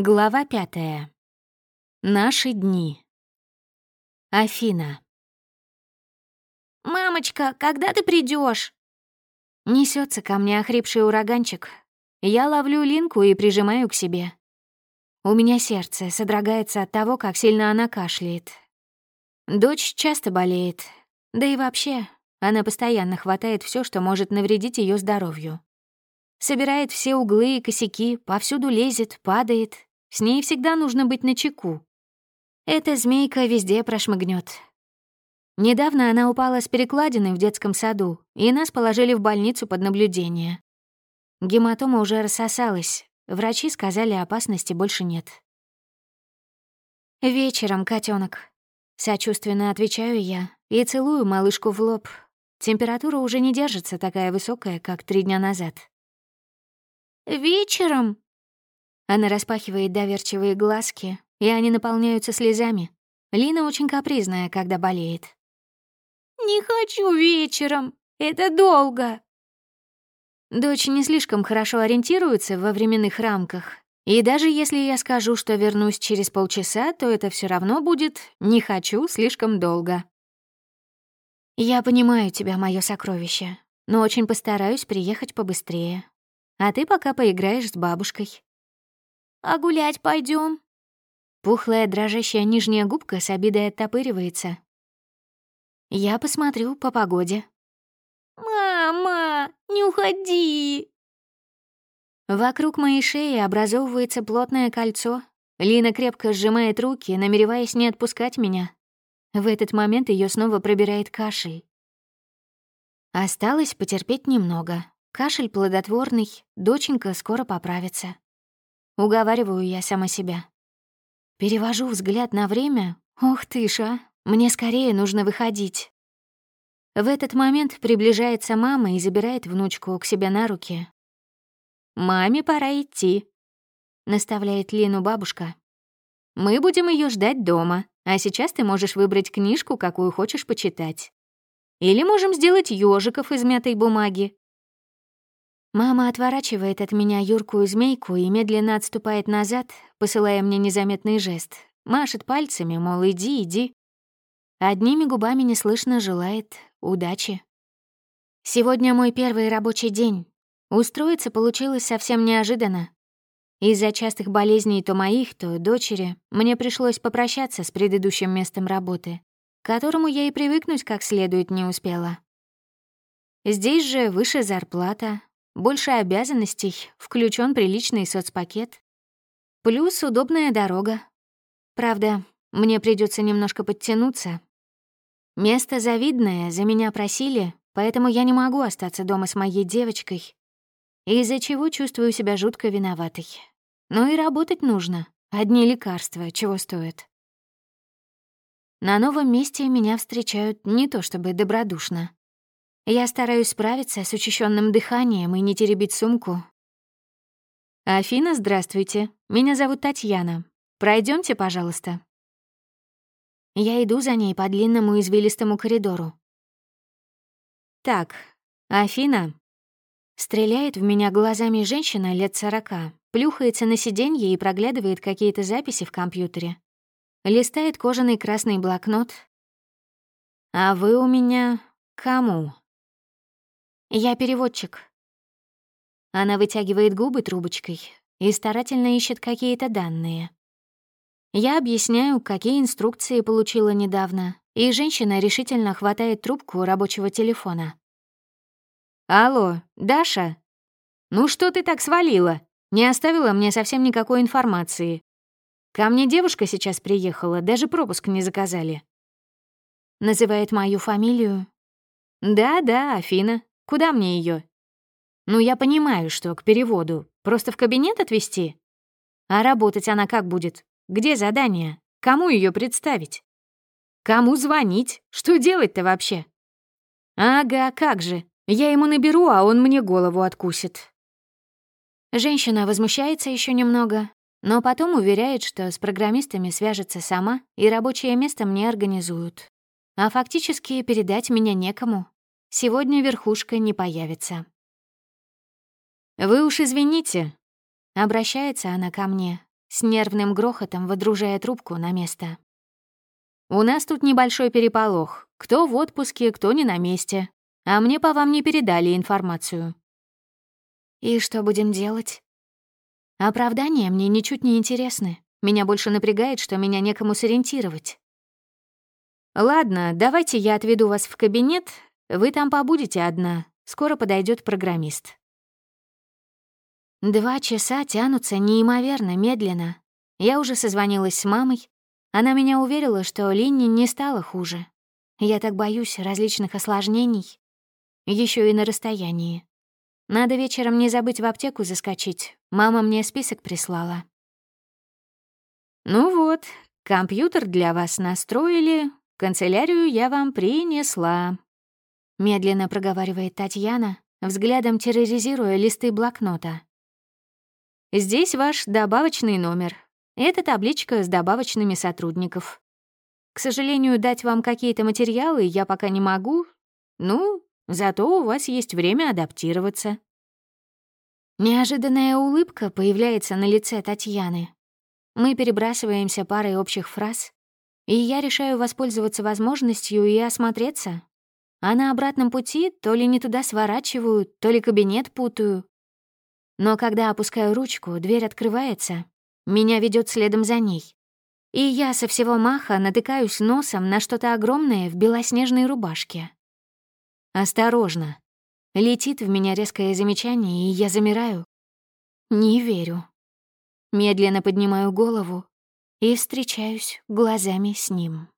Глава пятая. Наши дни. Афина. «Мамочка, когда ты придешь? Несется ко мне охрипший ураганчик. Я ловлю Линку и прижимаю к себе. У меня сердце содрогается от того, как сильно она кашляет. Дочь часто болеет, да и вообще, она постоянно хватает все, что может навредить ее здоровью. Собирает все углы и косяки, повсюду лезет, падает. С ней всегда нужно быть начеку. Эта змейка везде прошмыгнет. Недавно она упала с перекладины в детском саду, и нас положили в больницу под наблюдение. Гематома уже рассосалась. Врачи сказали, опасности больше нет. «Вечером, котенок, сочувственно отвечаю я и целую малышку в лоб. Температура уже не держится такая высокая, как три дня назад. «Вечером?» Она распахивает доверчивые глазки, и они наполняются слезами. Лина очень капризная, когда болеет. «Не хочу вечером, это долго». Дочь не слишком хорошо ориентируется во временных рамках, и даже если я скажу, что вернусь через полчаса, то это все равно будет «не хочу слишком долго». Я понимаю тебя, мое сокровище, но очень постараюсь приехать побыстрее. А ты пока поиграешь с бабушкой. А гулять пойдем? Пухлая дрожащая нижняя губка с обидой оттопыривается. Я посмотрю по погоде. «Мама, не уходи!» Вокруг моей шеи образовывается плотное кольцо. Лина крепко сжимает руки, намереваясь не отпускать меня. В этот момент ее снова пробирает кашель. Осталось потерпеть немного. Кашель плодотворный, доченька скоро поправится. Уговариваю я сама себя. Перевожу взгляд на время. Ох ты ж, а! Мне скорее нужно выходить. В этот момент приближается мама и забирает внучку к себе на руки. «Маме пора идти», — наставляет Лину бабушка. «Мы будем ее ждать дома, а сейчас ты можешь выбрать книжку, какую хочешь почитать. Или можем сделать ёжиков из мятой бумаги. Мама отворачивает от меня юркую змейку и медленно отступает назад, посылая мне незаметный жест. Машет пальцами, мол, иди, иди. Одними губами неслышно желает удачи. Сегодня мой первый рабочий день. Устроиться получилось совсем неожиданно. Из-за частых болезней то моих, то дочери мне пришлось попрощаться с предыдущим местом работы, к которому я и привыкнуть как следует не успела. Здесь же выше зарплата, больше обязанностей, включен приличный соцпакет. Плюс удобная дорога. Правда, мне придется немножко подтянуться. Место завидное, за меня просили, поэтому я не могу остаться дома с моей девочкой, из-за чего чувствую себя жутко виноватой. Но и работать нужно. Одни лекарства чего стоят. На новом месте меня встречают не то чтобы добродушно. Я стараюсь справиться с учащенным дыханием и не теребить сумку. «Афина, здравствуйте. Меня зовут Татьяна. Пройдемте, пожалуйста». Я иду за ней по длинному извилистому коридору. «Так, Афина...» Стреляет в меня глазами женщина лет сорока, плюхается на сиденье и проглядывает какие-то записи в компьютере. Листает кожаный красный блокнот. «А вы у меня кому?» «Я переводчик». Она вытягивает губы трубочкой и старательно ищет какие-то данные. Я объясняю, какие инструкции получила недавно, и женщина решительно хватает трубку рабочего телефона. «Алло, Даша? Ну что ты так свалила? Не оставила мне совсем никакой информации. Ко мне девушка сейчас приехала, даже пропуск не заказали». Называет мою фамилию. «Да-да, Афина. Куда мне ее? Ну, я понимаю, что к переводу. Просто в кабинет отвезти? А работать она как будет? Где задание? Кому ее представить? Кому звонить? Что делать-то вообще? Ага, как же. Я ему наберу, а он мне голову откусит. Женщина возмущается еще немного, но потом уверяет, что с программистами свяжется сама и рабочее место мне организуют. А фактически передать меня некому. Сегодня верхушка не появится. «Вы уж извините», — обращается она ко мне. с нервным грохотом водружая трубку на место. «У нас тут небольшой переполох. Кто в отпуске, кто не на месте. А мне по вам не передали информацию». «И что будем делать?» Оправдания мне ничуть не интересны. Меня больше напрягает, что меня некому сориентировать. «Ладно, давайте я отведу вас в кабинет. Вы там побудете одна. Скоро подойдет программист». Два часа тянутся неимоверно медленно. Я уже созвонилась с мамой. Она меня уверила, что Линни не стало хуже. Я так боюсь различных осложнений. еще и на расстоянии. Надо вечером не забыть в аптеку заскочить. Мама мне список прислала. «Ну вот, компьютер для вас настроили, канцелярию я вам принесла», — медленно проговаривает Татьяна, взглядом терроризируя листы блокнота. Здесь ваш добавочный номер. Это табличка с добавочными сотрудников. К сожалению, дать вам какие-то материалы я пока не могу. Ну, зато у вас есть время адаптироваться. Неожиданная улыбка появляется на лице Татьяны. Мы перебрасываемся парой общих фраз, и я решаю воспользоваться возможностью и осмотреться. А на обратном пути то ли не туда сворачиваю, то ли кабинет путаю, но когда опускаю ручку, дверь открывается. Меня ведет следом за ней. И я со всего маха натыкаюсь носом на что-то огромное в белоснежной рубашке. «Осторожно!» Летит в меня резкое замечание, и я замираю. Не верю. Медленно поднимаю голову и встречаюсь глазами с ним.